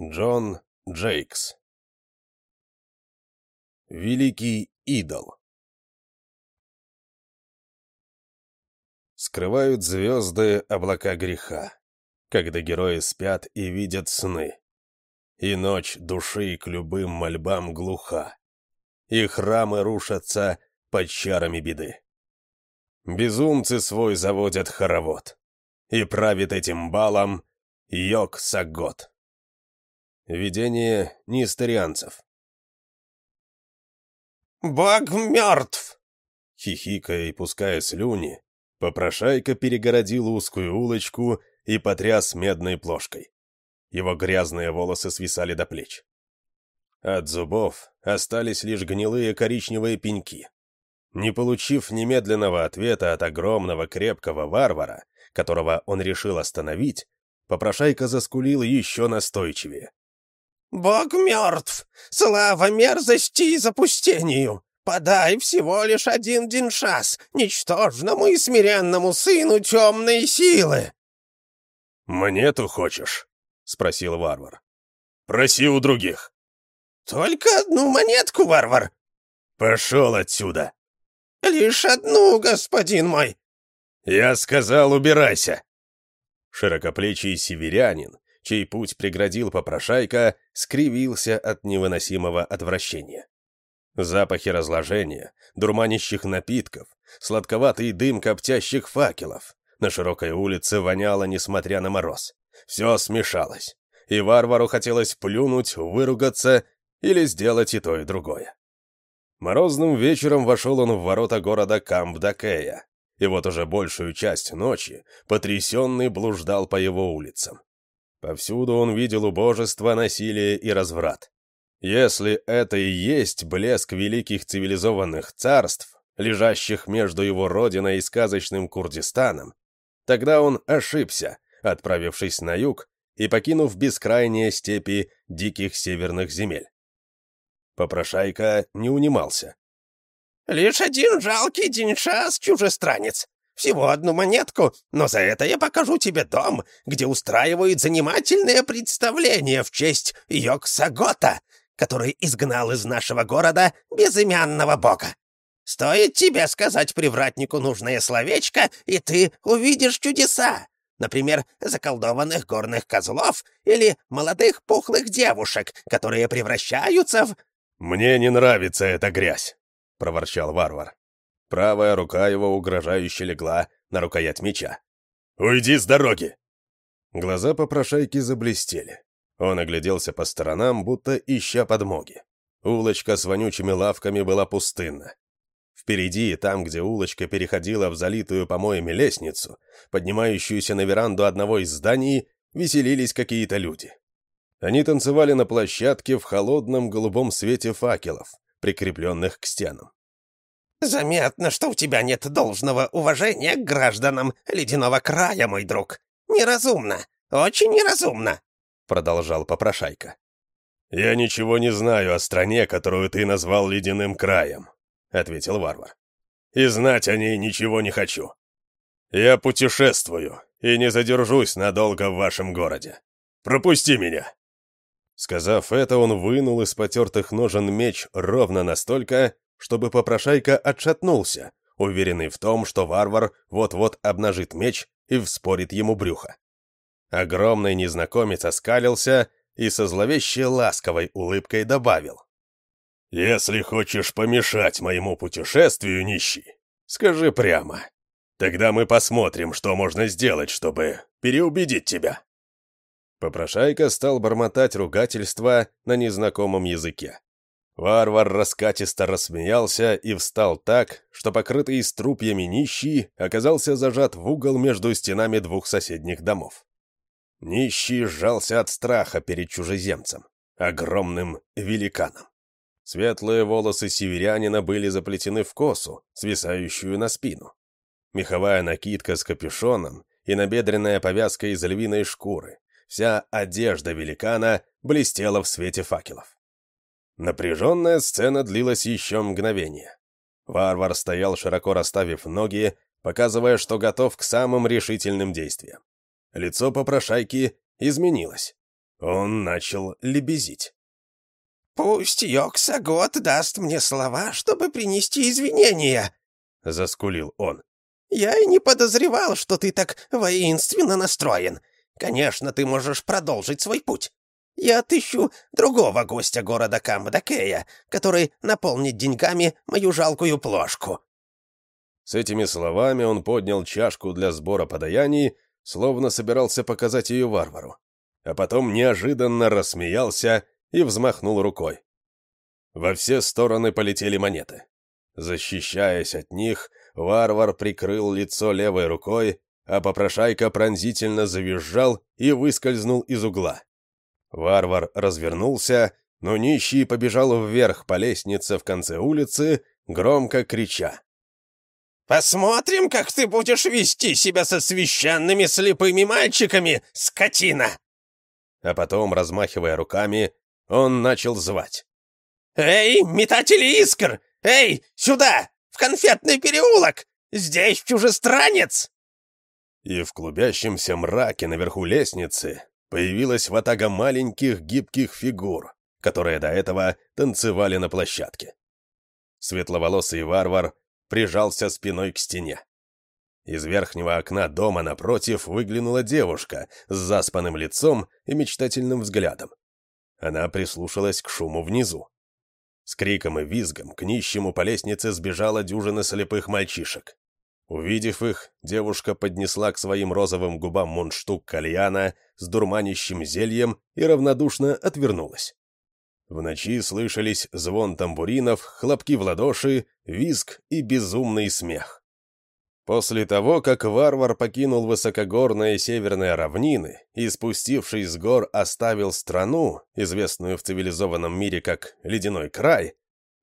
Джон Джейкс Великий идол Скрывают звезды облака греха, когда герои спят и видят сны. И ночь души к любым мольбам глуха, и храмы рушатся под чарами беды. Безумцы свой заводят хоровод, и правит этим балом Йог-Сагот. Видение нестарианцев. «Бог мертв!» Хихикая и пуская слюни, попрошайка перегородил узкую улочку и потряс медной плошкой. Его грязные волосы свисали до плеч. От зубов остались лишь гнилые коричневые пеньки. Не получив немедленного ответа от огромного крепкого варвара, которого он решил остановить, попрошайка заскулил еще настойчивее. «Бог мертв! Слава мерзости и запустению! Подай всего лишь один диншас, ничтожному и смиренному сыну темной силы!» «Монету хочешь?» — спросил варвар. «Проси у других». «Только одну монетку, варвар!» «Пошел отсюда!» «Лишь одну, господин мой!» «Я сказал, убирайся!» Широкоплечий северянин, чей путь преградил попрошайка, скривился от невыносимого отвращения. Запахи разложения, дурманящих напитков, сладковатый дым коптящих факелов. На широкой улице воняло, несмотря на мороз. Все смешалось, и варвару хотелось плюнуть, выругаться или сделать и то, и другое. Морозным вечером вошел он в ворота города Камбдакея, и вот уже большую часть ночи потрясенный блуждал по его улицам. Повсюду он видел убожество, насилие и разврат. Если это и есть блеск великих цивилизованных царств, лежащих между его родиной и сказочным Курдистаном, тогда он ошибся, отправившись на юг и покинув бескрайние степи диких северных земель. Попрошайка не унимался. «Лишь один жалкий деньшас, чужестранец. Всего одну монетку, но за это я покажу тебе дом, где устраивают занимательные представления в честь Йоксагота, который изгнал из нашего города безымянного бога. Стоит тебе сказать привратнику нужное словечко, и ты увидишь чудеса. Например, заколдованных горных козлов или молодых пухлых девушек, которые превращаются в... «Мне не нравится эта грязь», — проворчал варвар. Правая рука его угрожающе легла на рукоять меча. «Уйди с дороги!» Глаза попрошайки заблестели. Он огляделся по сторонам, будто ища подмоги. Улочка с вонючими лавками была пустынна. Впереди, там, где улочка переходила в залитую помоями лестницу, поднимающуюся на веранду одного из зданий, веселились какие-то люди. Они танцевали на площадке в холодном голубом свете факелов, прикрепленных к стенам. «Заметно, что у тебя нет должного уважения к гражданам ледяного края, мой друг. Неразумно, очень неразумно», — продолжал попрошайка. «Я ничего не знаю о стране, которую ты назвал ледяным краем», — ответил варвар. «И знать о ней ничего не хочу. Я путешествую и не задержусь надолго в вашем городе. Пропусти меня!» Сказав это, он вынул из потертых ножен меч ровно настолько, чтобы попрошайка отшатнулся, уверенный в том, что варвар вот-вот обнажит меч и вспорит ему брюхо. Огромный незнакомец оскалился и со зловещей ласковой улыбкой добавил. «Если хочешь помешать моему путешествию, нищий, скажи прямо. Тогда мы посмотрим, что можно сделать, чтобы переубедить тебя». Попрошайка стал бормотать ругательства на незнакомом языке. Варвар раскатисто рассмеялся и встал так, что покрытый струпьями нищий оказался зажат в угол между стенами двух соседних домов. Нищий сжался от страха перед чужеземцем, огромным великаном. Светлые волосы северянина были заплетены в косу, свисающую на спину. Меховая накидка с капюшоном и набедренная повязка из львиной шкуры. Вся одежда великана блестела в свете факелов. Напряженная сцена длилась еще мгновение. Варвар стоял, широко расставив ноги, показывая, что готов к самым решительным действиям. Лицо попрошайки изменилось. Он начал лебезить. «Пусть Йоксагот даст мне слова, чтобы принести извинения», — заскулил он. «Я и не подозревал, что ты так воинственно настроен. Конечно, ты можешь продолжить свой путь. Я отыщу другого гостя города Камбдакея, который наполнит деньгами мою жалкую плошку». С этими словами он поднял чашку для сбора подаяний, словно собирался показать ее варвару, а потом неожиданно рассмеялся и взмахнул рукой. Во все стороны полетели монеты. Защищаясь от них, варвар прикрыл лицо левой рукой, а попрошайка пронзительно завизжал и выскользнул из угла. Варвар развернулся, но нищий побежал вверх по лестнице в конце улицы, громко крича. «Посмотрим, как ты будешь вести себя со священными слепыми мальчиками, скотина!» А потом, размахивая руками, он начал звать. «Эй, метатели искр! Эй, сюда! В конфетный переулок! Здесь чужестранец!» И в клубящемся мраке наверху лестницы появилась ватага маленьких гибких фигур, которые до этого танцевали на площадке. Светловолосый варвар прижался спиной к стене. Из верхнего окна дома напротив выглянула девушка с заспанным лицом и мечтательным взглядом. Она прислушалась к шуму внизу. С криком и визгом к нищему по лестнице сбежала дюжина слепых мальчишек. Увидев их, девушка поднесла к своим розовым губам мундштук кальяна с дурманящим зельем и равнодушно отвернулась. В ночи слышались звон тамбуринов, хлопки в ладоши, визг и безумный смех. После того, как варвар покинул высокогорные северные равнины и, спустившись с гор, оставил страну, известную в цивилизованном мире как «Ледяной край»,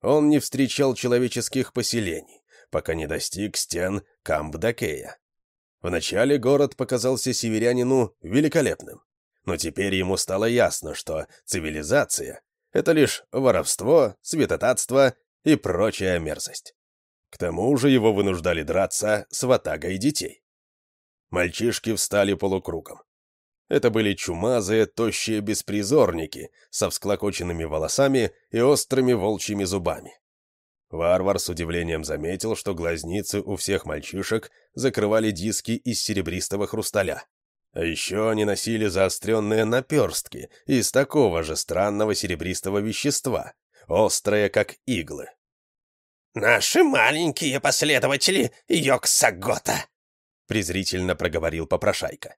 он не встречал человеческих поселений пока не достиг стен Камбдакея. Вначале город показался северянину великолепным, но теперь ему стало ясно, что цивилизация — это лишь воровство, святотатство и прочая мерзость. К тому же его вынуждали драться с ватагой детей. Мальчишки встали полукругом. Это были чумазые, тощие беспризорники со всклокоченными волосами и острыми волчьими зубами. Варвар с удивлением заметил, что глазницы у всех мальчишек закрывали диски из серебристого хрусталя. А еще они носили заостренные наперстки из такого же странного серебристого вещества, острые, как иглы. «Наши маленькие последователи Йоксагота!» — презрительно проговорил попрошайка.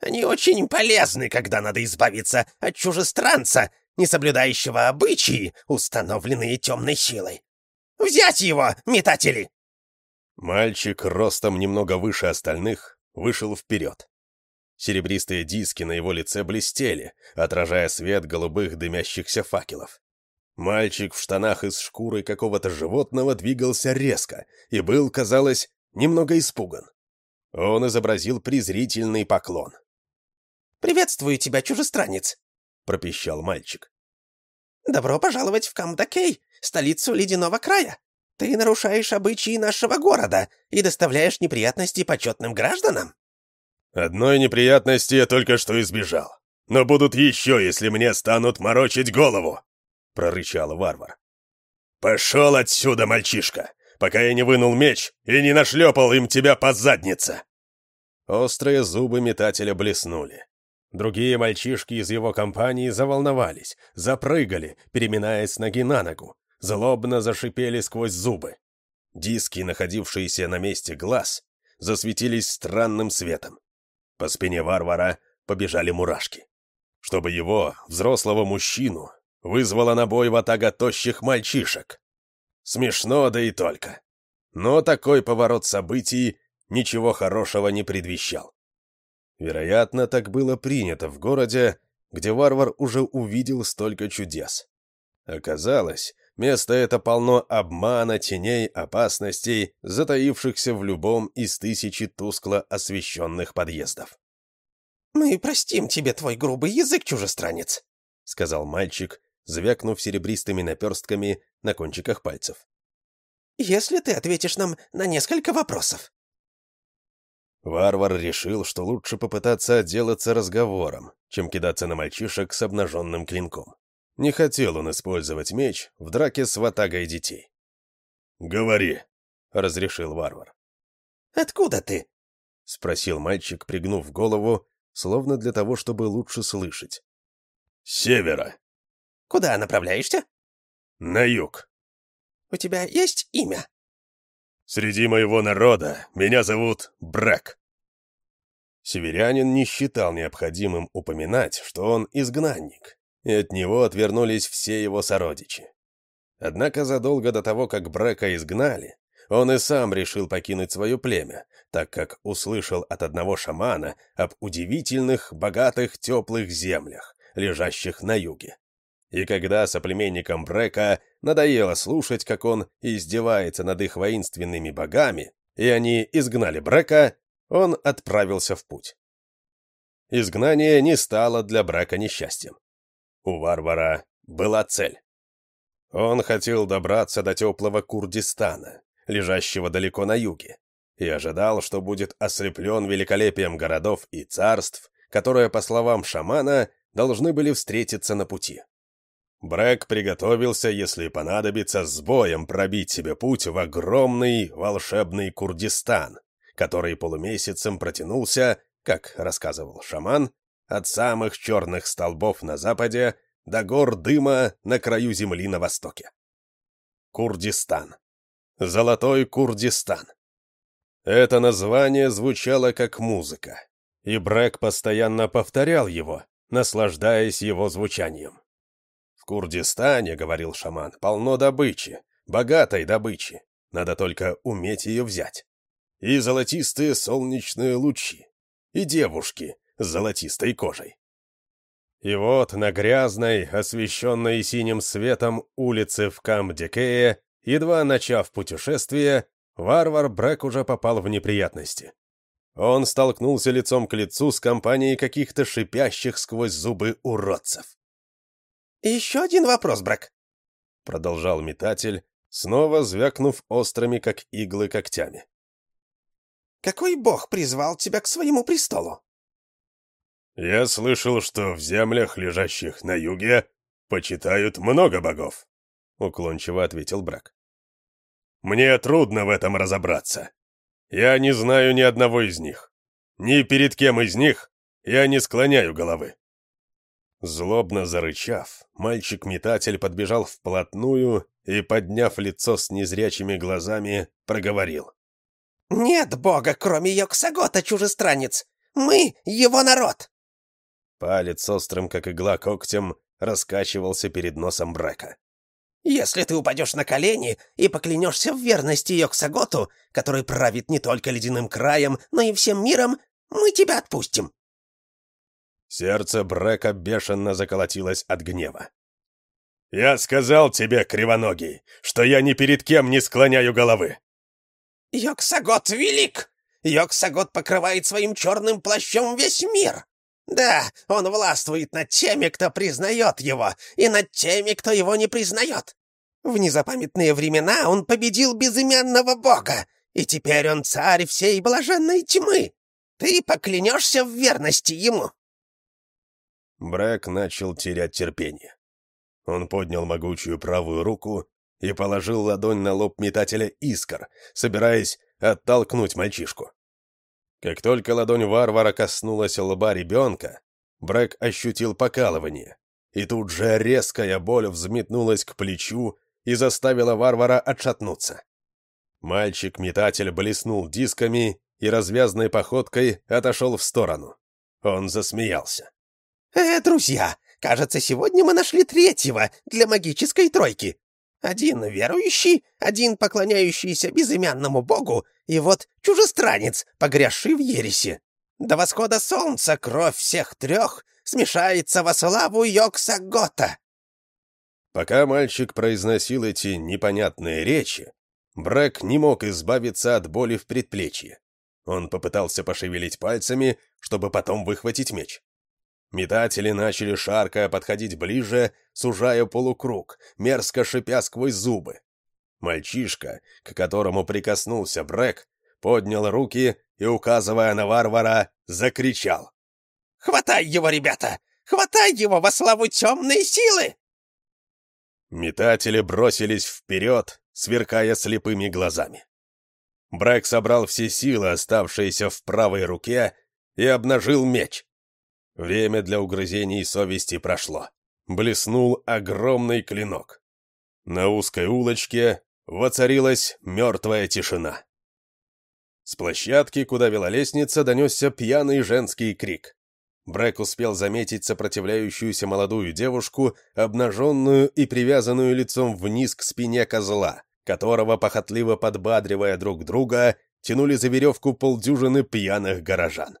«Они очень полезны, когда надо избавиться от чужестранца, не соблюдающего обычаи, установленные темной силой. Взять его, метатели!» Мальчик, ростом немного выше остальных, вышел вперед. Серебристые диски на его лице блестели, отражая свет голубых дымящихся факелов. Мальчик в штанах из шкуры какого-то животного двигался резко и был, казалось, немного испуган. Он изобразил презрительный поклон. «Приветствую тебя, чужестранец!» — пропищал мальчик. «Добро пожаловать в Камдакей, столицу ледяного края. Ты нарушаешь обычаи нашего города и доставляешь неприятности почетным гражданам». «Одной неприятности я только что избежал. Но будут еще, если мне станут морочить голову!» — прорычал варвар. «Пошел отсюда, мальчишка, пока я не вынул меч и не нашлепал им тебя по заднице!» Острые зубы метателя блеснули. Другие мальчишки из его компании заволновались, запрыгали, переминаясь с ноги на ногу, злобно зашипели сквозь зубы. Диски, находившиеся на месте глаз, засветились странным светом. По спине варвара побежали мурашки. Чтобы его, взрослого мужчину, вызвала на бой ватага тощих мальчишек. Смешно, да и только. Но такой поворот событий ничего хорошего не предвещал. Вероятно, так было принято в городе, где варвар уже увидел столько чудес. Оказалось, Место это полно обмана, теней, опасностей, затаившихся в любом из тысячи тускло освещенных подъездов. «Мы простим тебе твой грубый язык, чужестранец», — сказал мальчик, звякнув серебристыми наперстками на кончиках пальцев. «Если ты ответишь нам на несколько вопросов». Варвар решил, что лучше попытаться отделаться разговором, чем кидаться на мальчишек с обнаженным клинком. Не хотел он использовать меч в драке с ватагой детей. «Говори», — разрешил варвар. «Откуда ты?» — спросил мальчик, пригнув голову, словно для того, чтобы лучше слышать. «С севера». «Куда направляешься?» «На юг». «У тебя есть имя?» «Среди моего народа меня зовут Брэк». Северянин не считал необходимым упоминать, что он изгнанник, и от него отвернулись все его сородичи. Однако задолго до того, как Брека изгнали, он и сам решил покинуть свое племя, так как услышал от одного шамана об удивительных, богатых, теплых землях, лежащих на юге. И когда соплеменникам Брека надоело слушать, как он издевается над их воинственными богами, и они изгнали Брека, он отправился в путь. Изгнание не стало для Брека несчастьем. У варвара была цель. Он хотел добраться до теплого Курдистана, лежащего далеко на юге, и ожидал, что будет ослеплен великолепием городов и царств, которые, по словам шамана, должны были встретиться на пути. Брэк приготовился, если понадобится, с боем пробить себе путь в огромный волшебный Курдистан, который полумесяцем протянулся, как рассказывал шаман, от самых черных столбов на западе до гор дыма на краю земли на востоке. Курдистан. Золотой Курдистан. Это название звучало как музыка, и Брэк постоянно повторял его, наслаждаясь его звучанием. «В Курдистане, — говорил шаман, — полно добычи, богатой добычи, надо только уметь ее взять. И золотистые солнечные лучи, и девушки с золотистой кожей. И вот на грязной, освещенной синим светом улице в Камдекее Едва начав путешествие, варвар Брэк уже попал в неприятности. Он столкнулся лицом к лицу с компанией каких-то шипящих сквозь зубы уродцев. «Еще один вопрос, Брэк», — продолжал метатель, снова звякнув острыми, как иглы, когтями. «Какой бог призвал тебя к своему престолу?» «Я слышал, что в землях, лежащих на юге, почитают много богов», — уклончиво ответил Брак. Мне трудно в этом разобраться. Я не знаю ни одного из них. Ни перед кем из них я не склоняю головы. Злобно зарычав, мальчик-метатель подбежал вплотную и, подняв лицо с незрячими глазами, проговорил. «Нет бога, кроме Йоксагота, чужестранец! Мы — его народ!» Палец острым, как игла, когтем раскачивался перед носом Брека. Если ты упадешь на колени и поклянешься в верности Йоксаготу, который правит не только ледяным краем, но и всем миром, мы тебя отпустим». Сердце Брека бешено заколотилось от гнева. «Я сказал тебе, Кривоногий, что я ни перед кем не склоняю головы!» «Йоксагот велик! Йоксагот покрывает своим черным плащом весь мир! Да, он властвует над теми, кто признает его, и над теми, кто его не признает. В незапамятные времена он победил безымянного бога, и теперь он царь всей блаженной тьмы. Ты поклянешься в верности ему». Брэк начал терять терпение. Он поднял могучую правую руку и положил ладонь на лоб метателя искр, собираясь оттолкнуть мальчишку. Как только ладонь варвара коснулась лба ребенка, Брэк ощутил покалывание, и тут же резкая боль взметнулась к плечу и заставила варвара отшатнуться. Мальчик-метатель блеснул дисками и развязной походкой отошел в сторону. Он засмеялся. «Э, друзья, кажется, сегодня мы нашли третьего для магической тройки. Один верующий, один поклоняющийся безымянному богу, и вот чужестранец, погрязший в ересе. До восхода солнца кровь всех трех смешается во славу Йоксагота. Пока мальчик произносил эти непонятные речи, Брэк не мог избавиться от боли в предплечье. Он попытался пошевелить пальцами, чтобы потом выхватить меч. Метатели начали шаркая подходить ближе, сужая полукруг, мерзко шипя сквозь зубы. Мальчишка, к которому прикоснулся Брэк, поднял руки и, указывая на варвара, закричал. «Хватай его, ребята! Хватай его во славу темной силы!» Метатели бросились вперед, сверкая слепыми глазами. Брэк собрал все силы, оставшиеся в правой руке, и обнажил меч. Время для угрызений совести прошло. Блеснул огромный клинок. На узкой улочке воцарилась мертвая тишина. С площадки, куда вела лестница, донесся пьяный женский крик. Брэк успел заметить сопротивляющуюся молодую девушку, обнаженную и привязанную лицом вниз к спине козла, которого, похотливо подбадривая друг друга, тянули за веревку полдюжины пьяных горожан.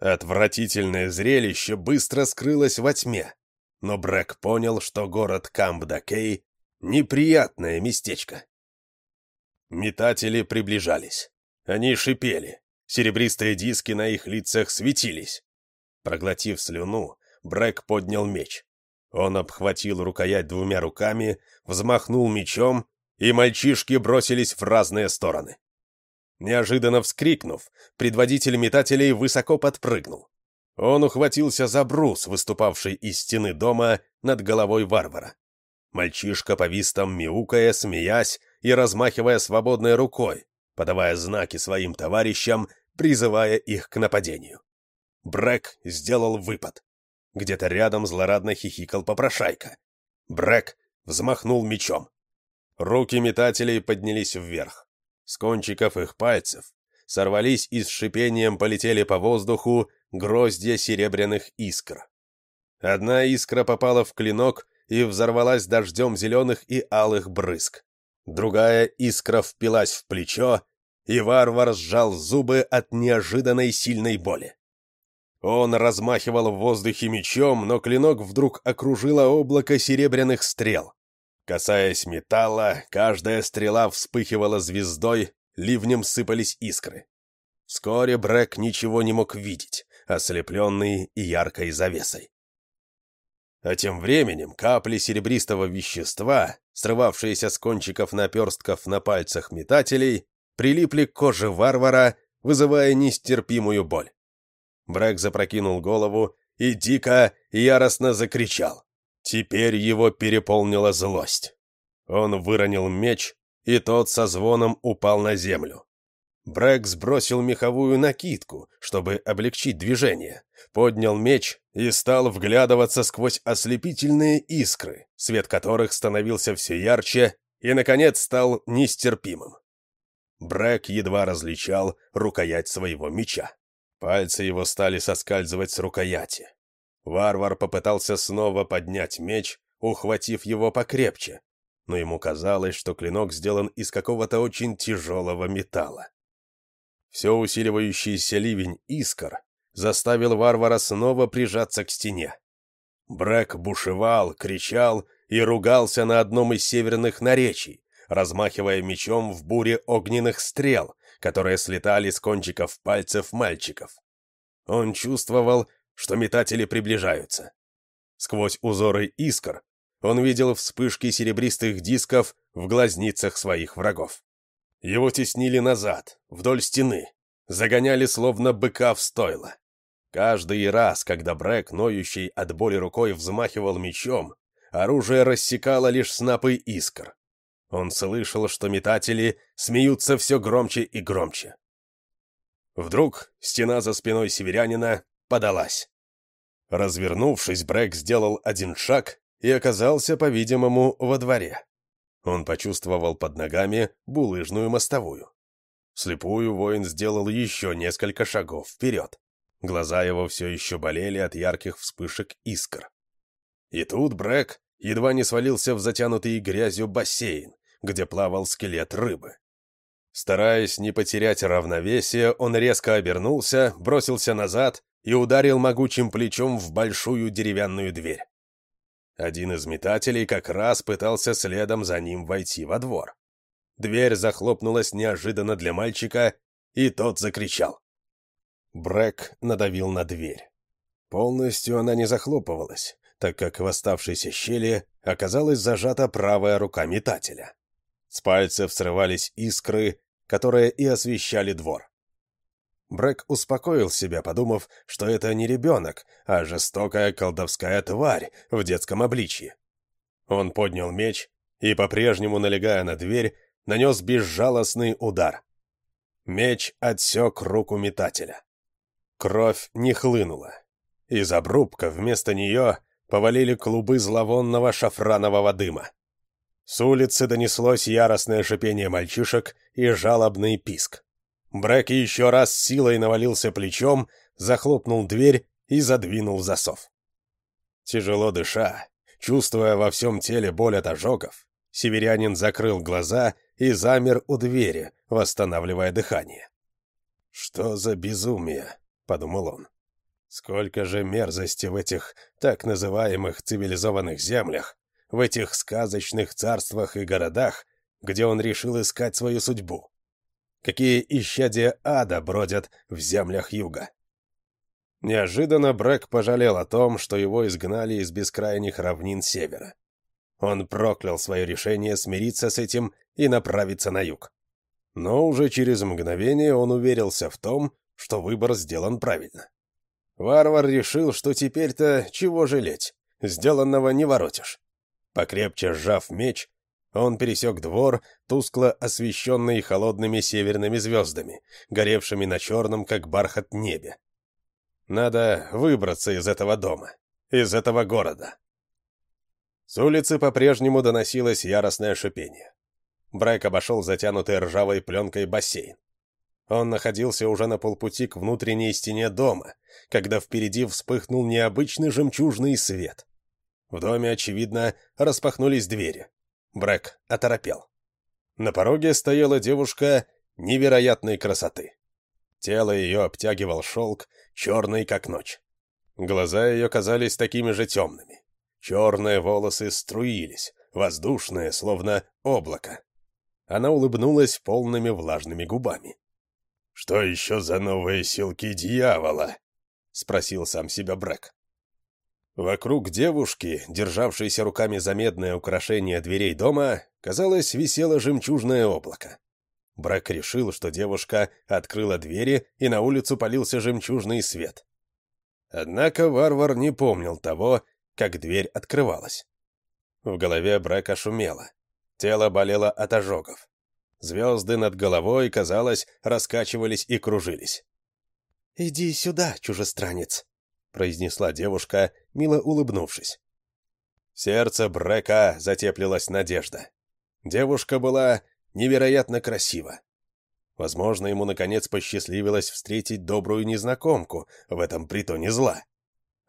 Отвратительное зрелище быстро скрылось во тьме, но Брэк понял, что город Камбдакей — неприятное местечко. Метатели приближались. Они шипели, серебристые диски на их лицах светились. Проглотив слюну, Брэк поднял меч. Он обхватил рукоять двумя руками, взмахнул мечом, и мальчишки бросились в разные стороны. Неожиданно вскрикнув, предводитель метателей высоко подпрыгнул. Он ухватился за брус, выступавший из стены дома над головой варвара. Мальчишка повис там мяукая, смеясь и размахивая свободной рукой, подавая знаки своим товарищам, призывая их к нападению. Брэк сделал выпад. Где-то рядом злорадно хихикал попрошайка. Брэк взмахнул мечом. Руки метателей поднялись вверх. С кончиков их пальцев сорвались и с шипением полетели по воздуху гроздья серебряных искр. Одна искра попала в клинок и взорвалась дождем зеленых и алых брызг. Другая искра впилась в плечо, и варвар сжал зубы от неожиданной сильной боли. Он размахивал в воздухе мечом, но клинок вдруг окружило облако серебряных стрел. Касаясь металла, каждая стрела вспыхивала звездой, ливнем сыпались искры. Вскоре Брэк ничего не мог видеть, ослепленный яркой завесой. А тем временем капли серебристого вещества, срывавшиеся с кончиков наперстков на пальцах метателей, прилипли к коже варвара, вызывая нестерпимую боль. Брэк запрокинул голову и дико, яростно закричал. Теперь его переполнила злость. Он выронил меч, и тот со звоном упал на землю. Брэк сбросил меховую накидку, чтобы облегчить движение, поднял меч и стал вглядываться сквозь ослепительные искры, свет которых становился все ярче и, наконец, стал нестерпимым. Брэк едва различал рукоять своего меча. Пальцы его стали соскальзывать с рукояти. Варвар попытался снова поднять меч, ухватив его покрепче, но ему казалось, что клинок сделан из какого-то очень тяжелого металла. Все усиливающийся ливень искр заставил варвара снова прижаться к стене. Брэк бушевал, кричал и ругался на одном из северных наречий, размахивая мечом в буре огненных стрел, которые слетали с кончиков пальцев мальчиков. Он чувствовал, что метатели приближаются. Сквозь узоры искр он видел вспышки серебристых дисков в глазницах своих врагов. Его теснили назад, вдоль стены, загоняли словно быка в стойло. Каждый раз, когда Брэк, ноющий от боли рукой, взмахивал мечом, оружие рассекало лишь снапы искр. Он слышал, что метатели смеются все громче и громче. Вдруг стена за спиной северянина подалась. Развернувшись, Брэк сделал один шаг и оказался, по-видимому, во дворе. Он почувствовал под ногами булыжную мостовую. Слепую воин сделал еще несколько шагов вперед. Глаза его все еще болели от ярких вспышек искр. И тут Брэк едва не свалился в затянутый грязью бассейн, где плавал скелет рыбы. Стараясь не потерять равновесие, он резко обернулся, бросился назад и ударил могучим плечом в большую деревянную дверь. Один из метателей как раз пытался следом за ним войти во двор. Дверь захлопнулась неожиданно для мальчика, и тот закричал. Брэк надавил на дверь. Полностью она не захлопывалась, так как в оставшейся щели оказалась зажата правая рука метателя. С пальцев срывались искры, которые и освещали двор. Брэк успокоил себя, подумав, что это не ребенок, а жестокая колдовская тварь в детском обличье. Он поднял меч и, по-прежнему налегая на дверь, нанес безжалостный удар. Меч отсек руку метателя. Кровь не хлынула. Из обрубка вместо нее повалили клубы зловонного шафранового дыма. С улицы донеслось яростное шипение мальчишек и жалобный писк. Брэк еще раз силой навалился плечом, захлопнул дверь и задвинул засов. Тяжело дыша, чувствуя во всем теле боль от ожогов, северянин закрыл глаза и замер у двери, восстанавливая дыхание. «Что за безумие?» — подумал он. «Сколько же мерзости в этих так называемых цивилизованных землях, в этих сказочных царствах и городах, где он решил искать свою судьбу. Какие исчадия ада бродят в землях юга. Неожиданно Брэк пожалел о том, что его изгнали из бескрайних равнин севера. Он проклял свое решение смириться с этим и направиться на юг. Но уже через мгновение он уверился в том, что выбор сделан правильно. Варвар решил, что теперь-то чего жалеть, сделанного не воротишь. Покрепче сжав меч, он пересек двор, тускло освещенный холодными северными звездами, горевшими на черном, как бархат, небе. Надо выбраться из этого дома, из этого города. С улицы по-прежнему доносилось яростное шипение. Брайк обошел затянутый ржавой пленкой бассейн. Он находился уже на полпути к внутренней стене дома, когда впереди вспыхнул необычный жемчужный свет. В доме, очевидно, распахнулись двери. Брэк оторопел. На пороге стояла девушка невероятной красоты. Тело ее обтягивал шелк, черный как ночь. Глаза ее казались такими же темными. Черные волосы струились, воздушные, словно облако. Она улыбнулась полными влажными губами. «Что еще за новые силки дьявола?» — спросил сам себя Брэк. Вокруг девушки, державшейся руками за медное украшение дверей дома, казалось, висело жемчужное облако. Брак решил, что девушка открыла двери, и на улицу полился жемчужный свет. Однако варвар не помнил того, как дверь открывалась. В голове Брэка шумело. Тело болело от ожогов. Звезды над головой, казалось, раскачивались и кружились. «Иди сюда, чужестранец», — произнесла девушка, мило улыбнувшись. В сердце Брека затеплилась надежда. Девушка была невероятно красива. Возможно, ему наконец посчастливилось встретить добрую незнакомку в этом притоне зла.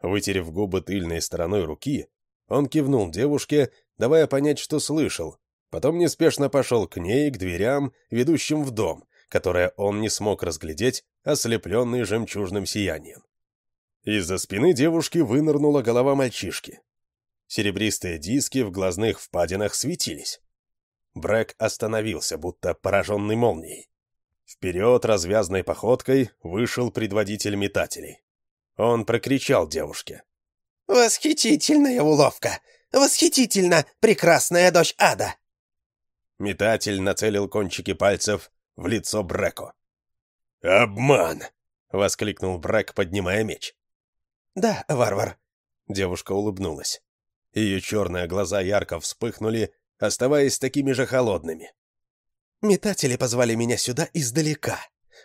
Вытерев губы тыльной стороной руки, он кивнул девушке, давая понять, что слышал, потом неспешно пошел к ней, к дверям, ведущим в дом, которое он не смог разглядеть, ослепленный жемчужным сиянием. Из-за спины девушки вынырнула голова мальчишки. Серебристые диски в глазных впадинах светились. Брэк остановился, будто пораженный молнией. Вперед развязной походкой вышел предводитель метателей. Он прокричал девушке. «Восхитительная уловка! Восхитительно, прекрасная дочь ада!» Метатель нацелил кончики пальцев в лицо Бреку. «Обман!» — воскликнул Брэк, поднимая меч. «Да, варвар». Девушка улыбнулась. Ее черные глаза ярко вспыхнули, оставаясь такими же холодными. «Метатели позвали меня сюда издалека,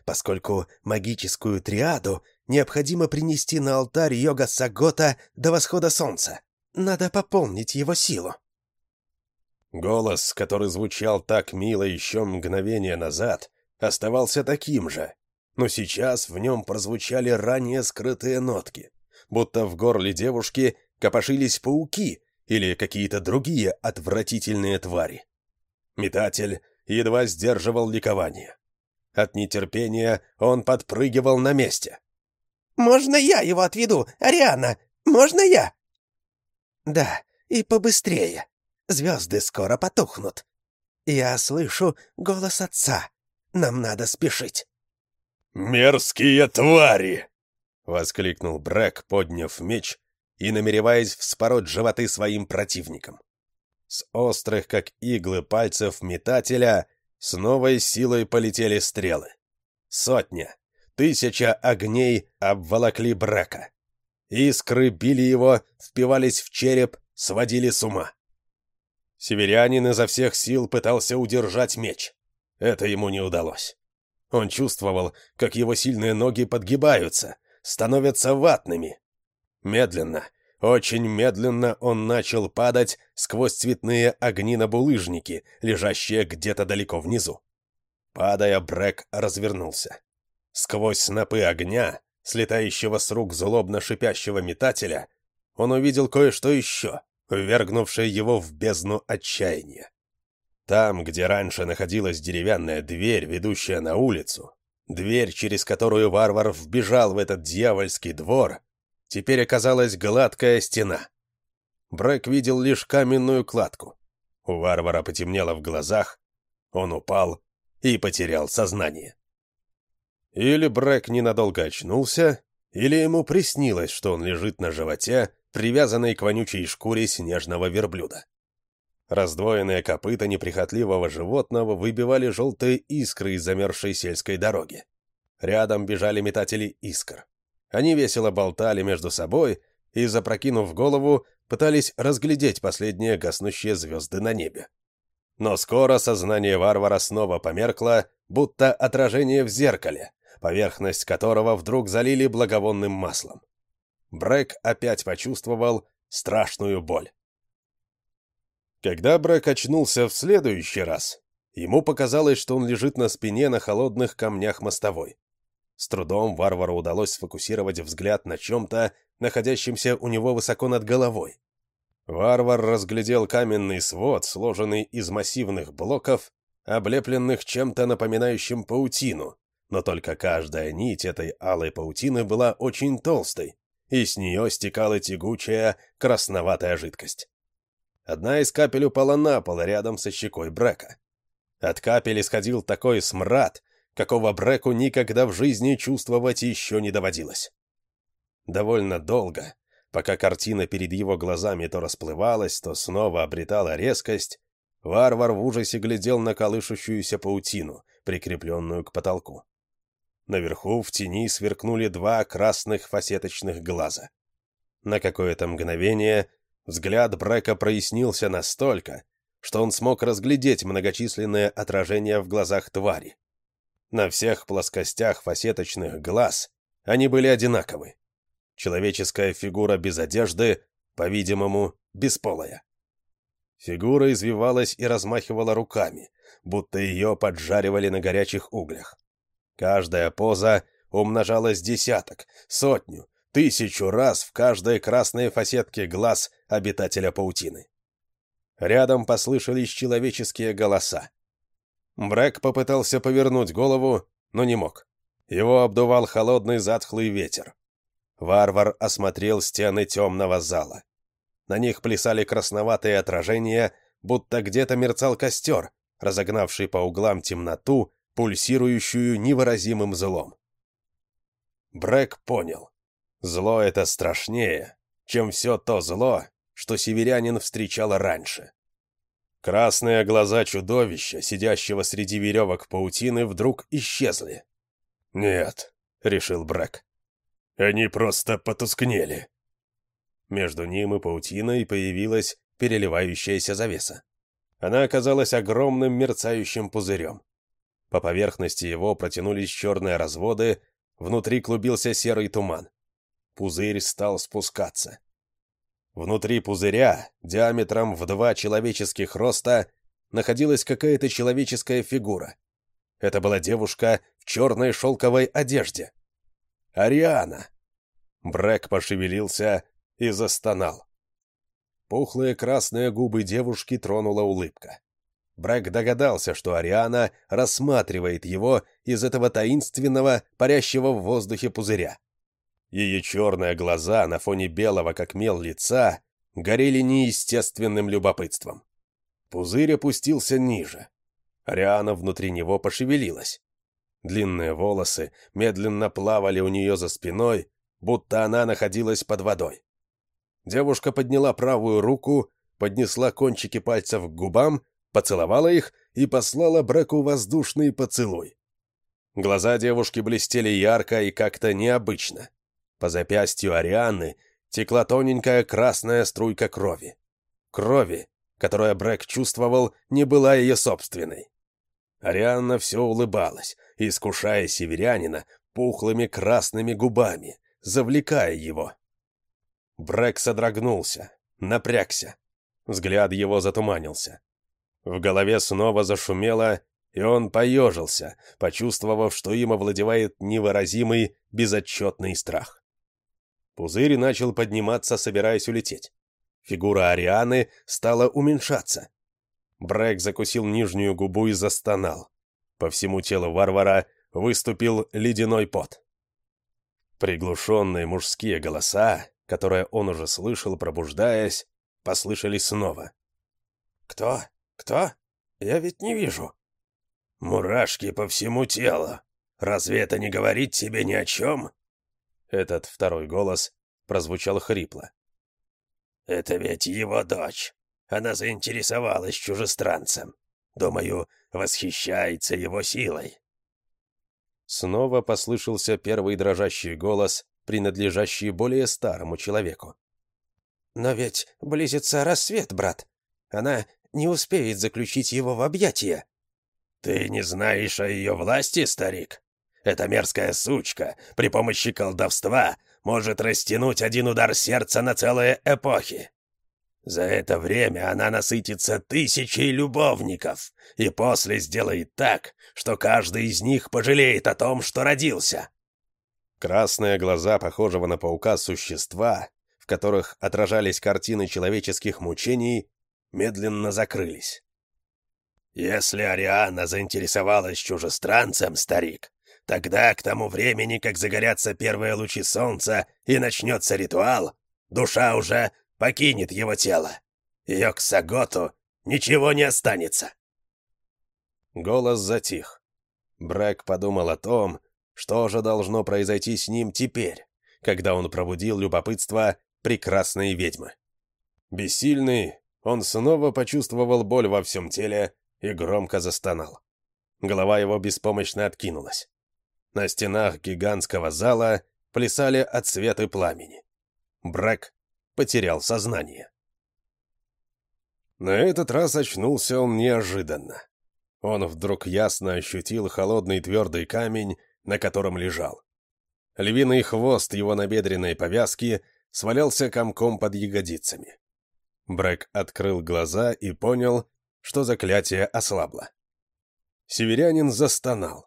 поскольку магическую триаду необходимо принести на алтарь йога Сагота до восхода солнца. Надо пополнить его силу». Голос, который звучал так мило еще мгновение назад, оставался таким же, но сейчас в нем прозвучали ранее скрытые нотки будто в горле девушки копошились пауки или какие-то другие отвратительные твари. Метатель едва сдерживал ликование. От нетерпения он подпрыгивал на месте. «Можно я его отведу, Ариана? Можно я?» «Да, и побыстрее. Звезды скоро потухнут. Я слышу голос отца. Нам надо спешить». «Мерзкие твари!» — воскликнул Брэк, подняв меч и намереваясь вспороть животы своим противникам. С острых, как иглы пальцев метателя, с новой силой полетели стрелы. Сотня, Тысяча огней обволокли Брека. Искры били его, впивались в череп, сводили с ума. Северянин изо всех сил пытался удержать меч. Это ему не удалось. Он чувствовал, как его сильные ноги подгибаются, становятся ватными. Медленно, очень медленно он начал падать сквозь цветные огни на булыжники, лежащие где-то далеко внизу. Падая, Брэк развернулся. Сквозь снопы огня, слетающего с рук злобно шипящего метателя, он увидел кое-что еще, ввергнувшее его в бездну отчаяния. Там, где раньше находилась деревянная дверь, ведущая на улицу, дверь, через которую варвар вбежал в этот дьявольский двор, теперь оказалась гладкая стена. Брэк видел лишь каменную кладку. У варвара потемнело в глазах, он упал и потерял сознание. Или Брэк ненадолго очнулся, или ему приснилось, что он лежит на животе, привязанный к вонючей шкуре снежного верблюда. Раздвоенные копыта неприхотливого животного выбивали желтые искры из замерзшей сельской дороги. Рядом бежали метатели искр. Они весело болтали между собой и, запрокинув голову, пытались разглядеть последние гаснущие звезды на небе. Но скоро сознание варвара снова померкло, будто отражение в зеркале, поверхность которого вдруг залили благовонным маслом. Брэк опять почувствовал страшную боль. Когда Брэк очнулся в следующий раз, ему показалось, что он лежит на спине на холодных камнях мостовой. С трудом варвару удалось сфокусировать взгляд на чем-то, находящемся у него высоко над головой. Варвар разглядел каменный свод, сложенный из массивных блоков, облепленных чем-то напоминающим паутину, но только каждая нить этой алой паутины была очень толстой, и с нее стекала тягучая красноватая жидкость. Одна из капель упала на пол рядом со щекой Брека. От капель исходил такой смрад, какого Бреку никогда в жизни чувствовать еще не доводилось. Довольно долго, пока картина перед его глазами то расплывалась, то снова обретала резкость, варвар в ужасе глядел на колышущуюся паутину, прикрепленную к потолку. Наверху в тени сверкнули два красных фасеточных глаза. На какое-то мгновение взгляд Брека прояснился настолько, что он смог разглядеть многочисленные отражения в глазах твари. На всех плоскостях фасеточных глаз они были одинаковы. Человеческая фигура без одежды, по-видимому, бесполая. Фигура извивалась и размахивала руками, будто ее поджаривали на горячих углях. Каждая поза умножалась десяток, сотню, тысячу раз в каждой красной фасетке глаз обитателя паутины. Рядом послышались человеческие голоса. Брэк попытался повернуть голову, но не мог. Его обдувал холодный затхлый ветер. Варвар осмотрел стены темного зала. На них плясали красноватые отражения, будто где-то мерцал костер, разогнавший по углам темноту, пульсирующую невыразимым злом. Брэк понял. Зло это страшнее, чем все то зло, что северянин встречал раньше. Красные глаза чудовища, сидящего среди веревок паутины, вдруг исчезли. «Нет», — решил Брэк. «Они просто потускнели». Между ним и паутиной появилась переливающаяся завеса. Она оказалась огромным мерцающим пузырем. По поверхности его протянулись черные разводы, внутри клубился серый туман. Пузырь стал спускаться. Внутри пузыря, диаметром в два человеческих роста, находилась какая-то человеческая фигура. Это была девушка в черной шелковой одежде. Ариана. Брэк пошевелился и застонал. Пухлые красные губы девушки тронула улыбка. Брэк догадался, что Ариана рассматривает его из этого таинственного, парящего в воздухе пузыря. Ее черные глаза на фоне белого, как мел лица, горели неестественным любопытством. Пузырь опустился ниже. Ариана внутри него пошевелилась. Длинные волосы медленно плавали у нее за спиной, будто она находилась под водой. Девушка подняла правую руку, поднесла кончики пальцев к губам, поцеловала их и послала Бреку воздушный поцелуй. Глаза девушки блестели ярко и как-то необычно. По запястью Арианы текла тоненькая красная струйка крови. Крови, которая Брэк чувствовал, не была ее собственной. Арианна все улыбалась, искушая северянина пухлыми красными губами, завлекая его. Брэк содрогнулся, напрягся. Взгляд его затуманился. В голове снова зашумело, и он поежился, почувствовав, что им овладевает невыразимый, безотчетный страх. Пузырь начал подниматься, собираясь улететь. Фигура Арианы стала уменьшаться. Брэк закусил нижнюю губу и застонал. По всему телу варвара выступил ледяной пот. Приглушенные мужские голоса, которые он уже слышал, пробуждаясь, послышались снова. «Кто? Кто? Я ведь не вижу». «Мурашки по всему телу. Разве это не говорит тебе ни о чем?» Этот второй голос прозвучал хрипло. «Это ведь его дочь. Она заинтересовалась чужестранцем. Думаю, восхищается его силой». Снова послышался первый дрожащий голос, принадлежащий более старому человеку. «Но ведь близится рассвет, брат. Она не успеет заключить его в объятия». «Ты не знаешь о ее власти, старик? Эта мерзкая сучка при помощи колдовства может растянуть один удар сердца на целые эпохи. За это время она насытится тысячей любовников и после сделает так, что каждый из них пожалеет о том, что родился». Красные глаза похожего на паука существа, в которых отражались картины человеческих мучений, медленно закрылись. «Если Ариана заинтересовалась чужестранцем, старик, тогда, к тому времени, как загорятся первые лучи солнца и начнется ритуал, душа уже покинет его тело. Ее к Саготу ничего не останется». Голос затих. Брэк подумал о том, что же должно произойти с ним теперь, когда он пробудил любопытство прекрасной ведьмы. Бессильный, он снова почувствовал боль во всем теле и громко застонал. Голова его беспомощно откинулась. На стенах гигантского зала плясали отсветы пламени. Брэк потерял сознание. На этот раз очнулся он неожиданно. Он вдруг ясно ощутил холодный твердый камень, на котором лежал. Львиный хвост его набедренной повязки свалялся комком под ягодицами. Брэк открыл глаза и понял, что заклятие ослабло. Северянин застонал.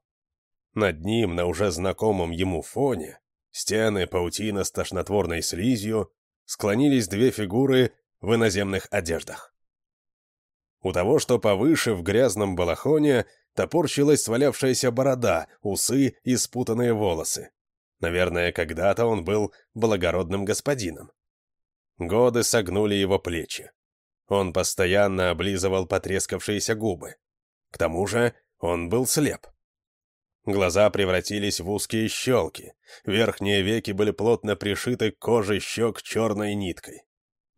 Над ним, на уже знакомом ему фоне, стены, паутина с тошнотворной слизью, склонились две фигуры в иноземных одеждах. У того, что повыше в грязном балахоне, топорщилась свалявшаяся борода, усы и спутанные волосы. Наверное, когда-то он был благородным господином. Годы согнули его плечи. Он постоянно облизывал потрескавшиеся губы. К тому же он был слеп. Глаза превратились в узкие щелки, верхние веки были плотно пришиты к коже щек черной ниткой.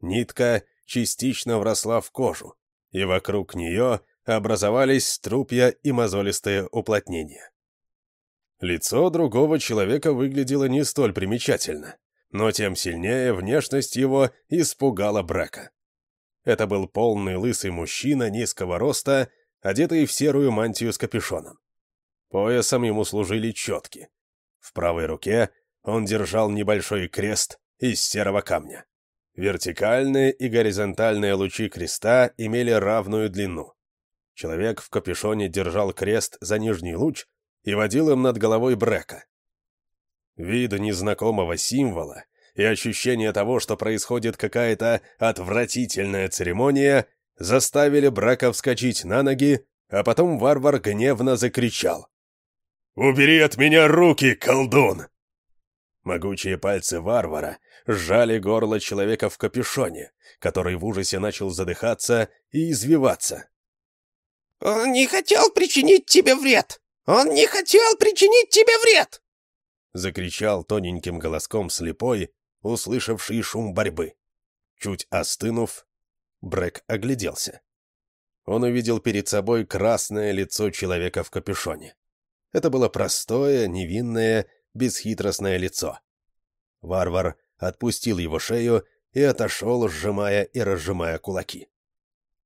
Нитка частично вросла в кожу, и вокруг нее образовались струпья и мозолистые уплотнения. Лицо другого человека выглядело не столь примечательно, но тем сильнее внешность его испугала брака. Это был полный лысый мужчина низкого роста, одетый в серую мантию с капюшоном. Поясом ему служили четки. В правой руке он держал небольшой крест из серого камня. Вертикальные и горизонтальные лучи креста имели равную длину. Человек в капюшоне держал крест за нижний луч и водил им над головой Брека. Вид незнакомого символа и ощущение того, что происходит какая-то отвратительная церемония, заставили Брека вскочить на ноги, а потом варвар гневно закричал. «Убери от меня руки, колдун!» Могучие пальцы варвара сжали горло человека в капюшоне, который в ужасе начал задыхаться и извиваться. «Он не хотел причинить тебе вред! Он не хотел причинить тебе вред!» Закричал тоненьким голоском слепой, услышавший шум борьбы. Чуть остынув, Брэк огляделся. Он увидел перед собой красное лицо человека в капюшоне. Это было простое, невинное, бесхитростное лицо. Варвар отпустил его шею и отошел, сжимая и разжимая кулаки.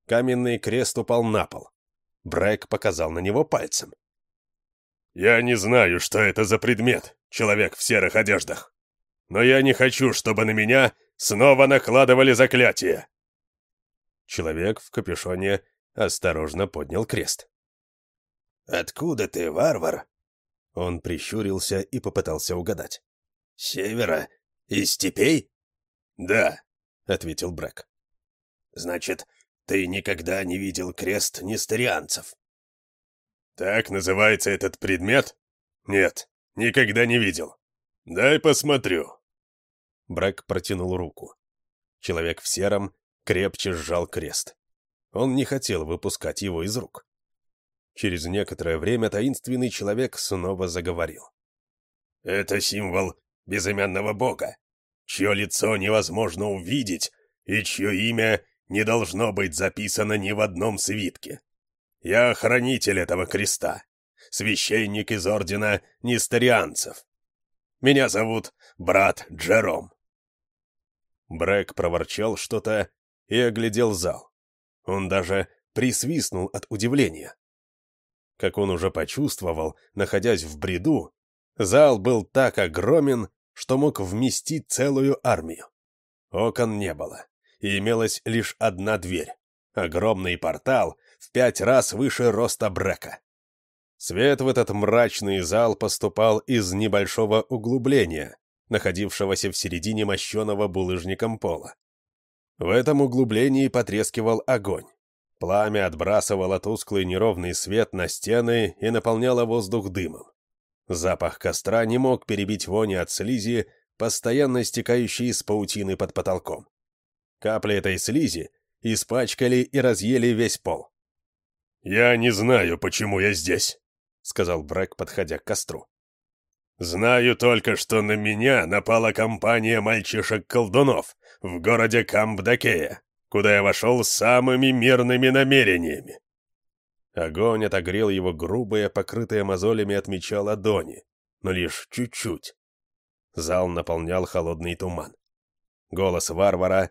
Каменный крест упал на пол. Брэк показал на него пальцем. «Я не знаю, что это за предмет, человек в серых одеждах. Но я не хочу, чтобы на меня снова накладывали заклятие!» Человек в капюшоне осторожно поднял крест. «Откуда ты, варвар?» Он прищурился и попытался угадать. «Севера? Из степей?» «Да», — ответил Брэк. «Значит, ты никогда не видел крест нестерианцев?» «Так называется этот предмет? Нет, никогда не видел. Дай посмотрю». Брэк протянул руку. Человек в сером крепче сжал крест. Он не хотел выпускать его из рук. Через некоторое время таинственный человек снова заговорил. «Это символ безымянного бога, чье лицо невозможно увидеть и чье имя не должно быть записано ни в одном свитке. Я хранитель этого креста, священник из ордена Нестарианцев. Меня зовут брат Джером». Брэк проворчал что-то и оглядел зал. Он даже присвистнул от удивления. Как он уже почувствовал, находясь в бреду, зал был так огромен, что мог вместить целую армию. Окон не было, и имелась лишь одна дверь — огромный портал в пять раз выше роста Брека. Свет в этот мрачный зал поступал из небольшого углубления, находившегося в середине мощеного булыжником пола. В этом углублении потрескивал огонь. Пламя отбрасывало тусклый неровный свет на стены и наполняло воздух дымом. Запах костра не мог перебить вони от слизи, постоянно стекающей из паутины под потолком. Капли этой слизи испачкали и разъели весь пол. «Я не знаю, почему я здесь», — сказал Брэк, подходя к костру. Знаю только, что на меня напала компания мальчишек-колдунов в городе Камбдакея, куда я вошел с самыми мирными намерениями. Огонь отогрел его грубые, покрытые мозолями от меча ладони, но лишь чуть-чуть. Зал наполнял холодный туман. Голос варвара